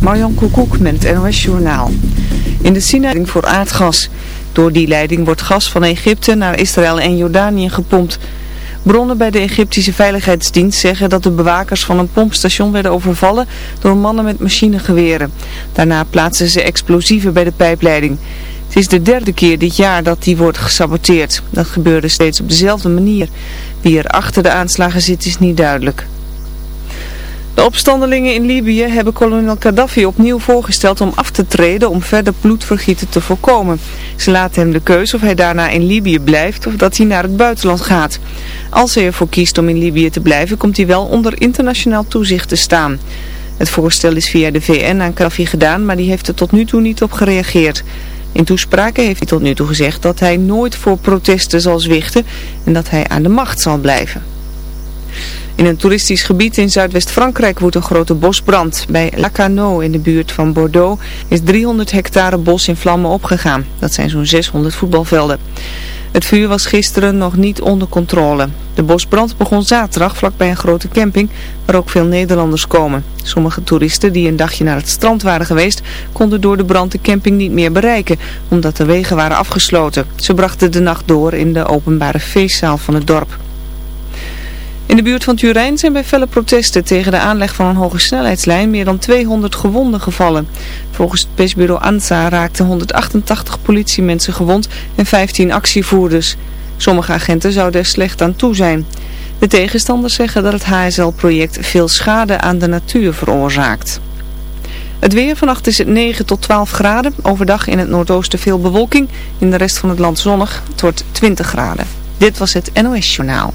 Marjan Koekoek met het NOS Journaal. In de Sinai voor aardgas. Door die leiding wordt gas van Egypte naar Israël en Jordanië gepompt. Bronnen bij de Egyptische Veiligheidsdienst zeggen dat de bewakers van een pompstation werden overvallen door mannen met machinegeweren. Daarna plaatsen ze explosieven bij de pijpleiding. Het is de derde keer dit jaar dat die wordt gesaboteerd. Dat gebeurde steeds op dezelfde manier. Wie er achter de aanslagen zit is niet duidelijk. De opstandelingen in Libië hebben kolonel Gaddafi opnieuw voorgesteld om af te treden om verder bloedvergieten te voorkomen. Ze laten hem de keuze of hij daarna in Libië blijft of dat hij naar het buitenland gaat. Als hij ervoor kiest om in Libië te blijven, komt hij wel onder internationaal toezicht te staan. Het voorstel is via de VN aan Gaddafi gedaan, maar die heeft er tot nu toe niet op gereageerd. In toespraken heeft hij tot nu toe gezegd dat hij nooit voor protesten zal zwichten en dat hij aan de macht zal blijven. In een toeristisch gebied in Zuidwest-Frankrijk woedt een grote bosbrand. Bij Lacano in de buurt van Bordeaux is 300 hectare bos in vlammen opgegaan. Dat zijn zo'n 600 voetbalvelden. Het vuur was gisteren nog niet onder controle. De bosbrand begon zaterdag vlakbij een grote camping waar ook veel Nederlanders komen. Sommige toeristen die een dagje naar het strand waren geweest konden door de brand de camping niet meer bereiken omdat de wegen waren afgesloten. Ze brachten de nacht door in de openbare feestzaal van het dorp. In de buurt van Turijn zijn bij felle protesten tegen de aanleg van een hoge snelheidslijn meer dan 200 gewonden gevallen. Volgens het persbureau ANSA raakten 188 politiemensen gewond en 15 actievoerders. Sommige agenten zouden er slecht aan toe zijn. De tegenstanders zeggen dat het HSL-project veel schade aan de natuur veroorzaakt. Het weer vannacht is het 9 tot 12 graden. Overdag in het noordoosten veel bewolking. In de rest van het land zonnig. Het wordt 20 graden. Dit was het NOS Journaal.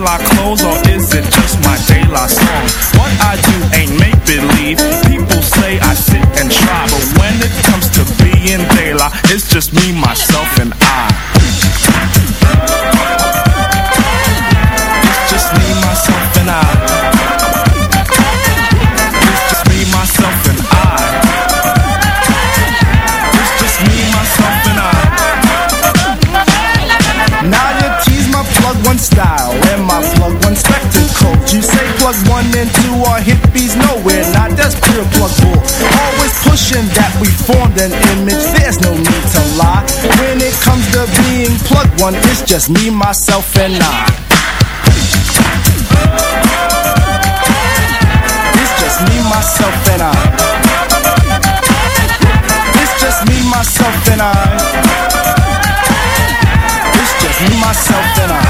Like clothes or is it one, it's just me, myself, and I. It's just me, myself, and I. It's just me, myself, and I. It's just me, myself, and I.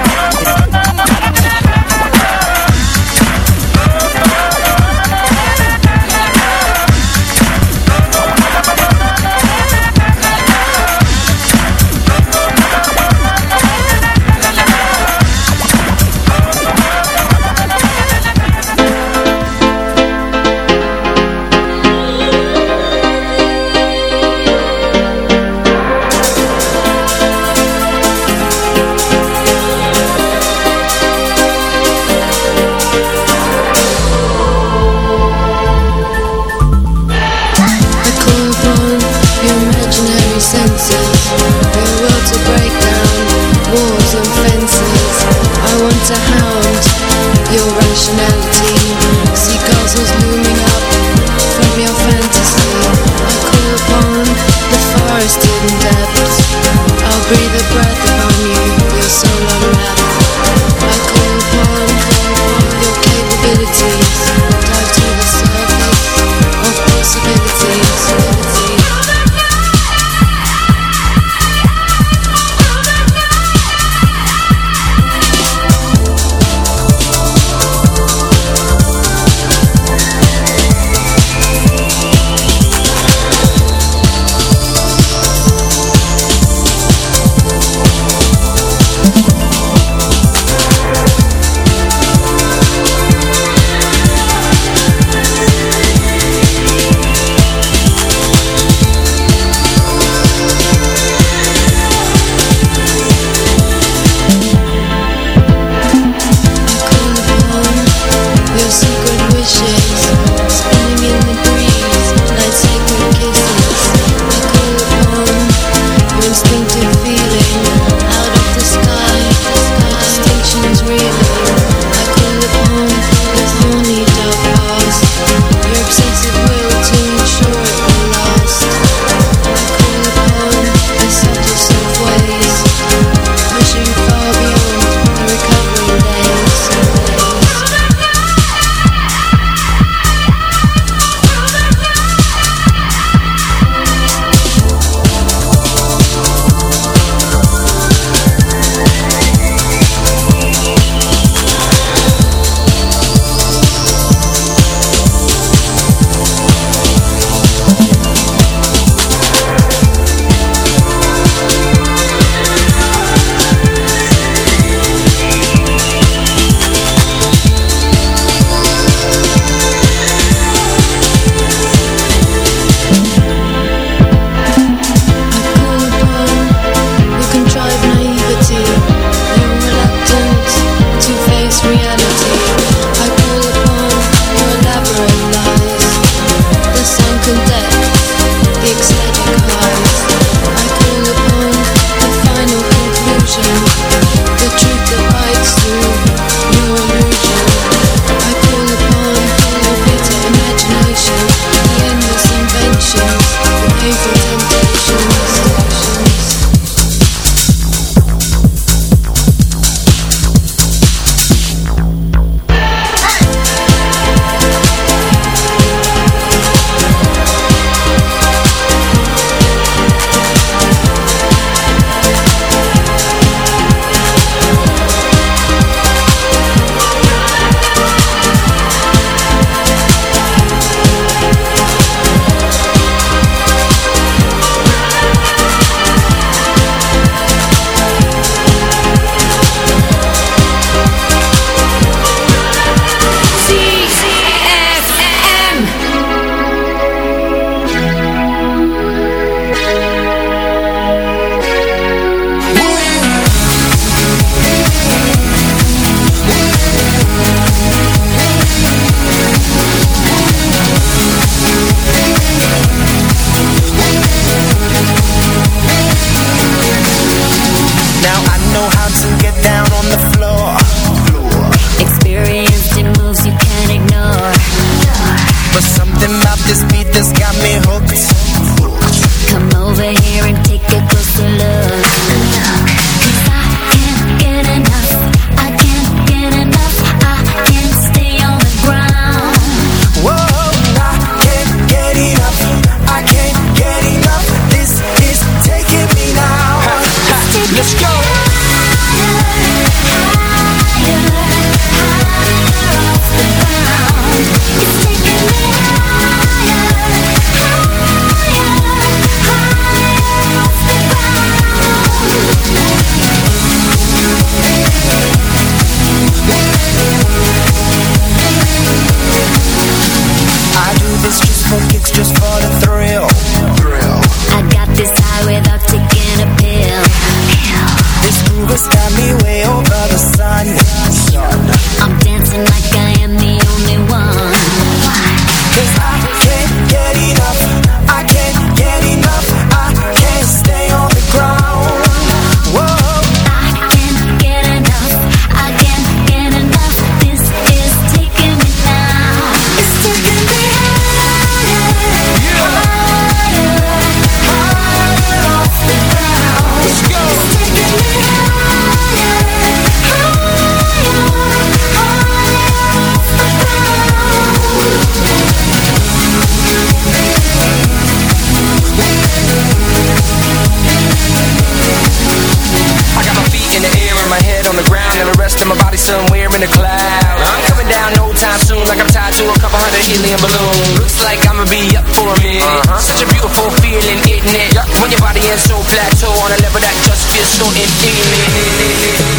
helium balloon Looks like I'ma be up for a minute uh -huh. Such a beautiful feeling, isn't it? Yeah. When your body is so plateau On a level that just feels so infinite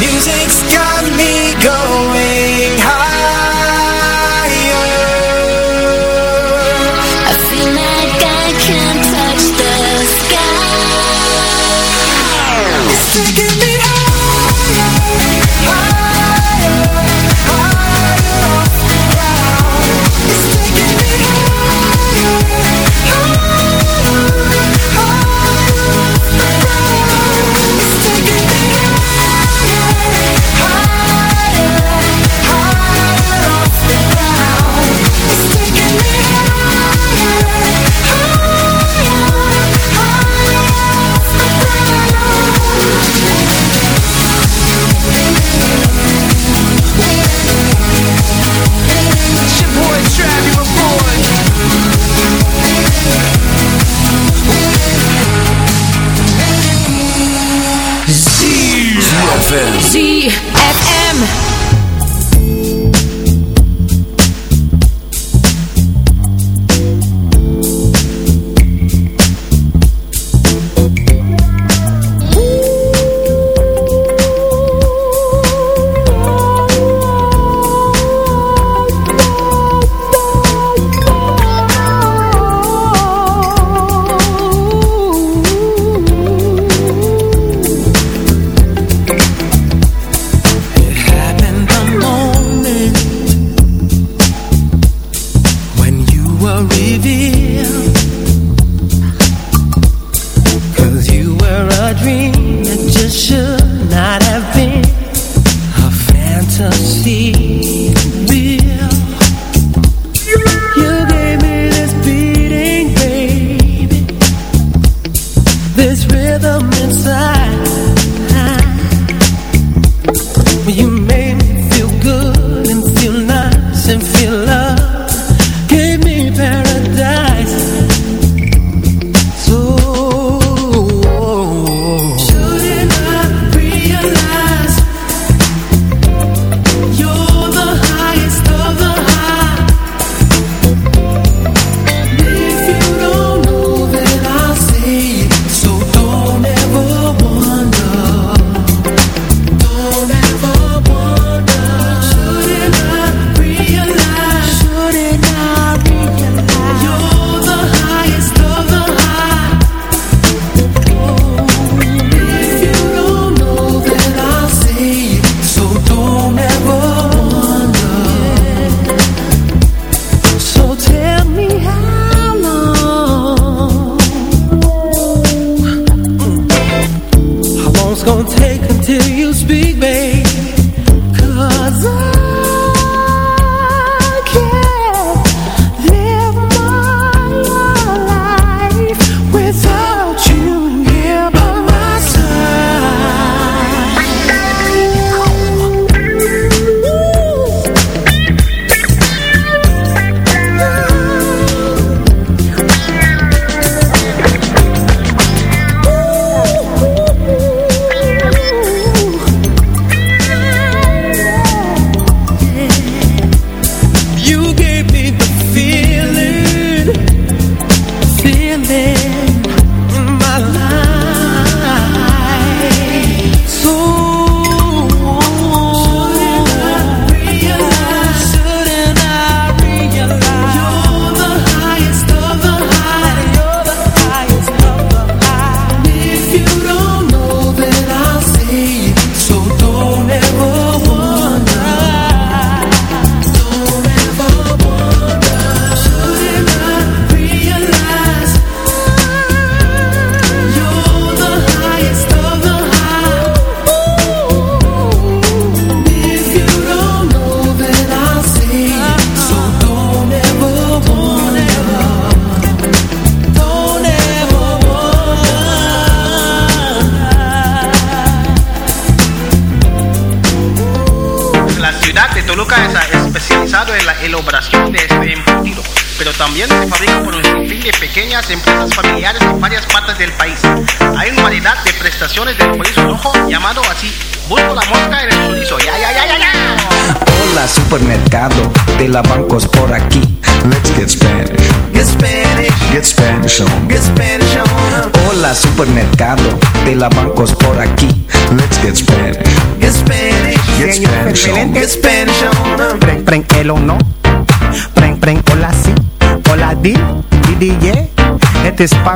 Music's got me going higher I feel like I can touch the sky Let's take it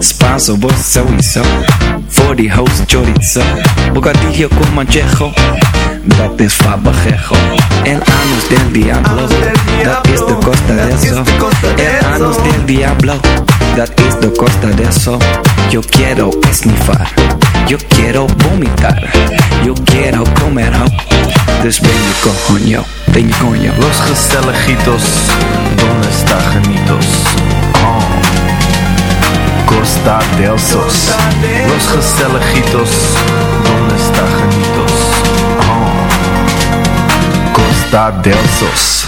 Spanso, vos sowieso. For the host chorizo. Bocadillo con manchejo. Dat is fabajejo. El anus del diablo. Dat is de costa de eso. El anus del diablo. Dat is de costa de eso. Yo quiero esnifar. Yo quiero vomitar. Yo quiero comer ho. Dus ben je coño, ben je coño. Los Gestelejitos, ¿dónde está Janitos? Oh. Costa del Sos. Los Gestelejitos, ¿dónde está Janitos? Oh. Costa del Sos.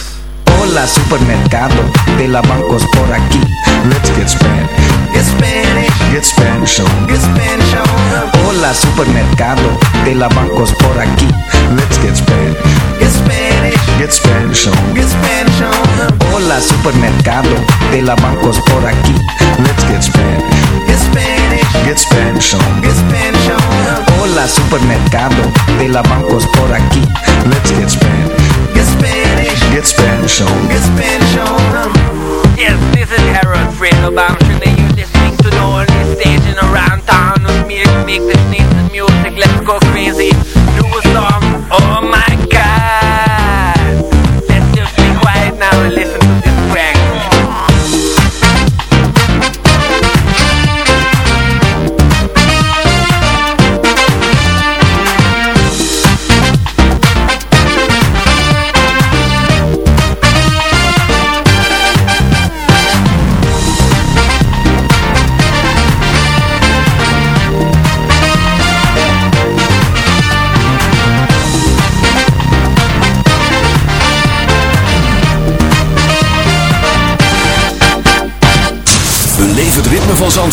Hola supermercado de la bancos por aquí. Let's get Spanish. Get Spanish, Get Spanish on. get Spanish on. Hola supermercado de la bancos por aquí. Let's get Spanish. Get Spanish, Get Spanish on. get Spanish on. Hola supermercado de la bancos por aquí. Let's get Spanish. Get Spanish, supermercado de la bancos por aquí. Let's get Spanish. Get Spanish, Get Spanish on. get Spanish on. Yes, this is Harold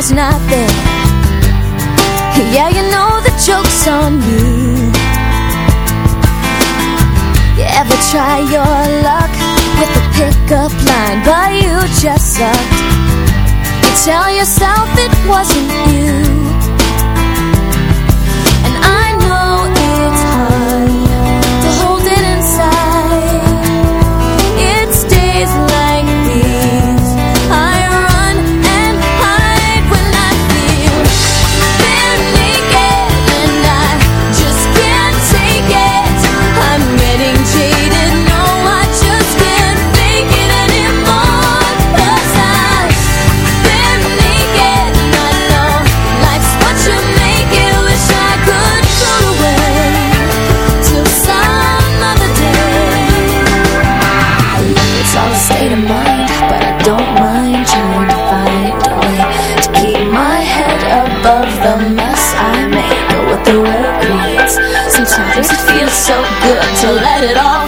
was not there Yeah, you know the joke's on me You ever try your luck with a pickup line But you just sucked. You tell yourself it wasn't you. let it all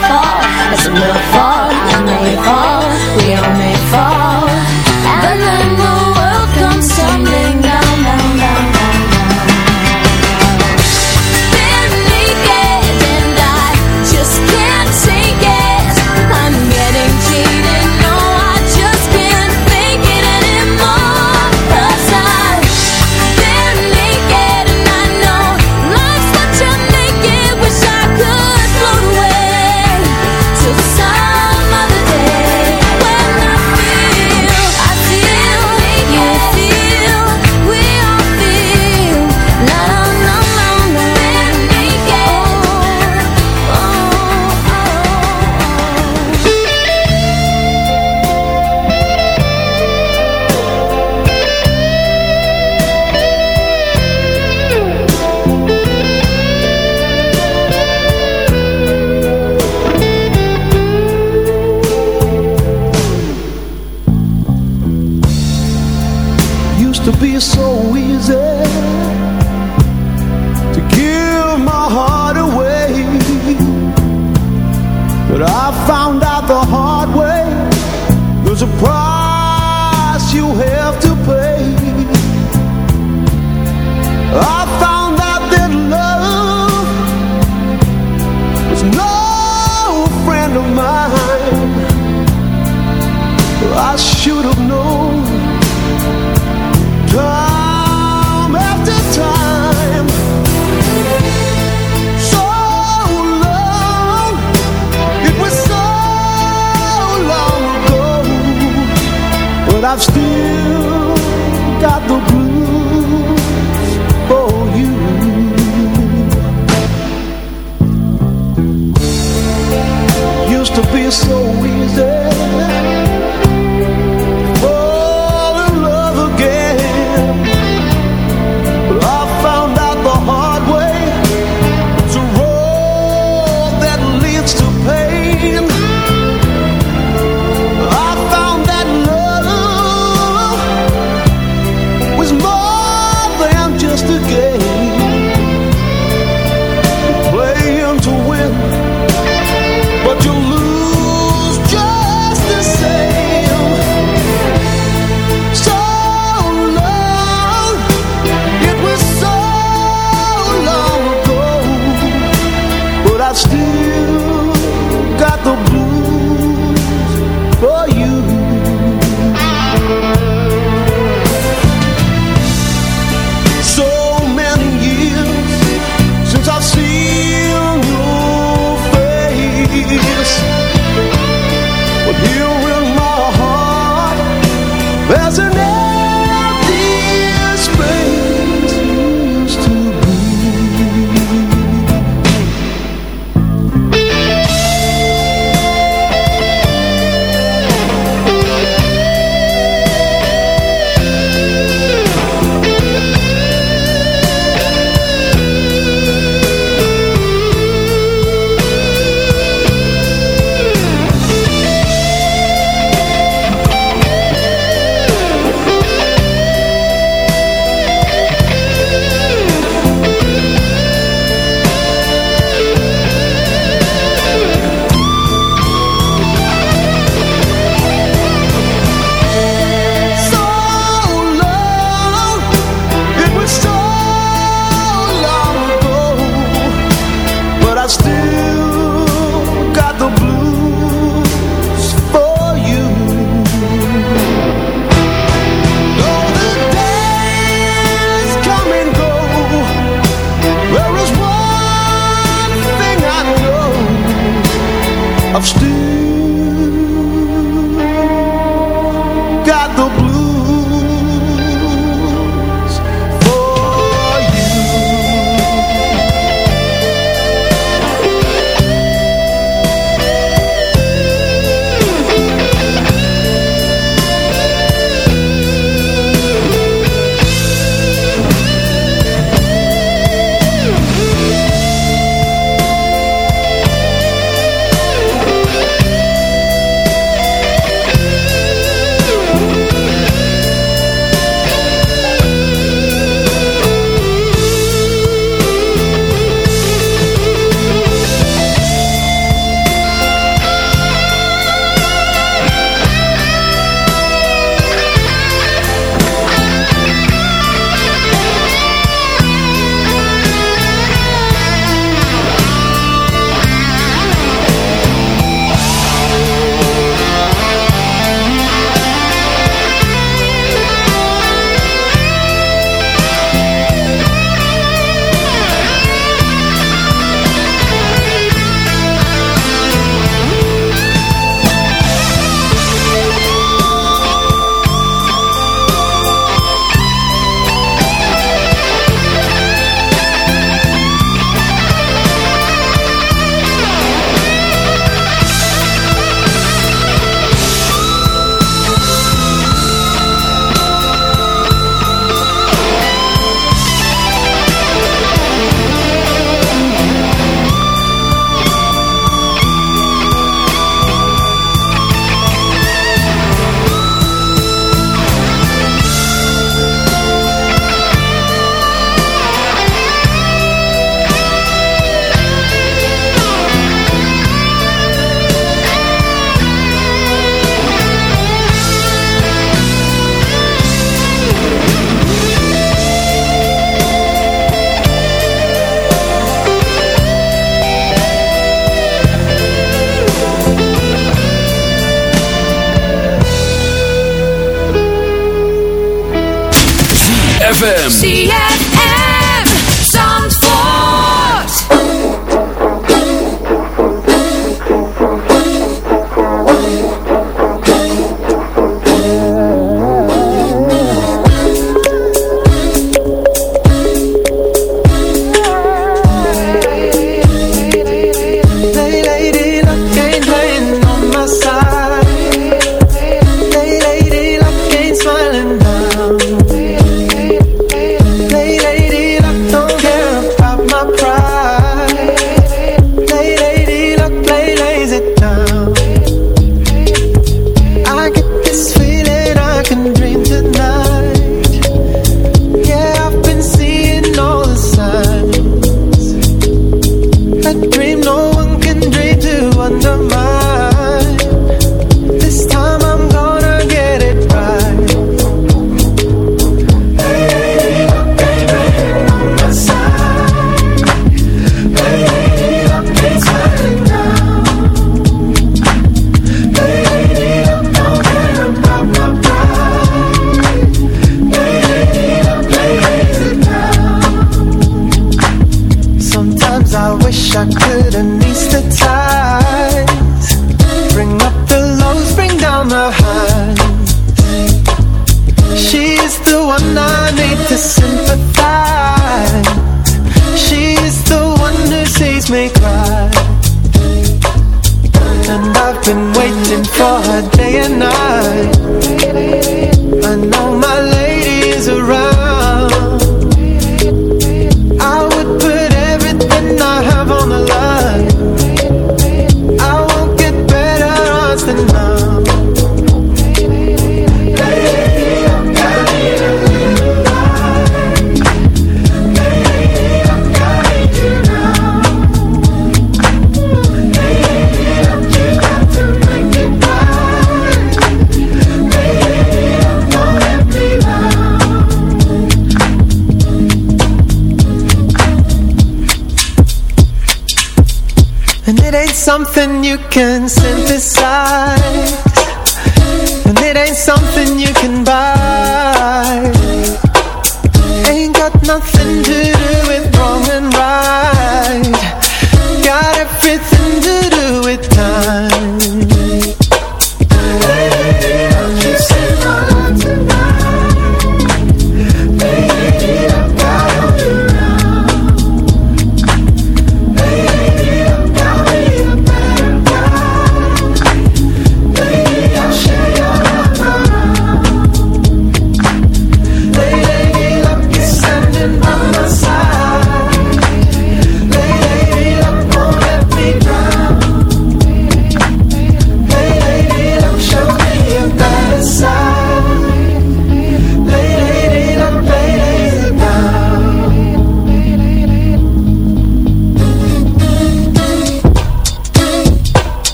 can synthesize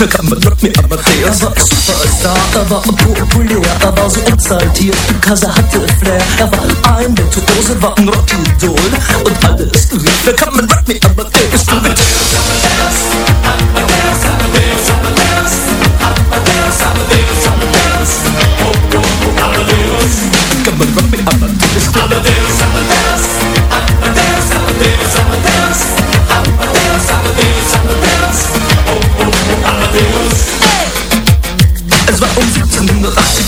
Come and rock me, I'm a Superstar, I was een superstar, er war ein populär Er war so exaltiert, because er hatte Flair Er war ein Virtuose, war ein Rockidol Und alles lief, er kam and rock me, I'm a player Ich bin mit Come and rock me, I'm a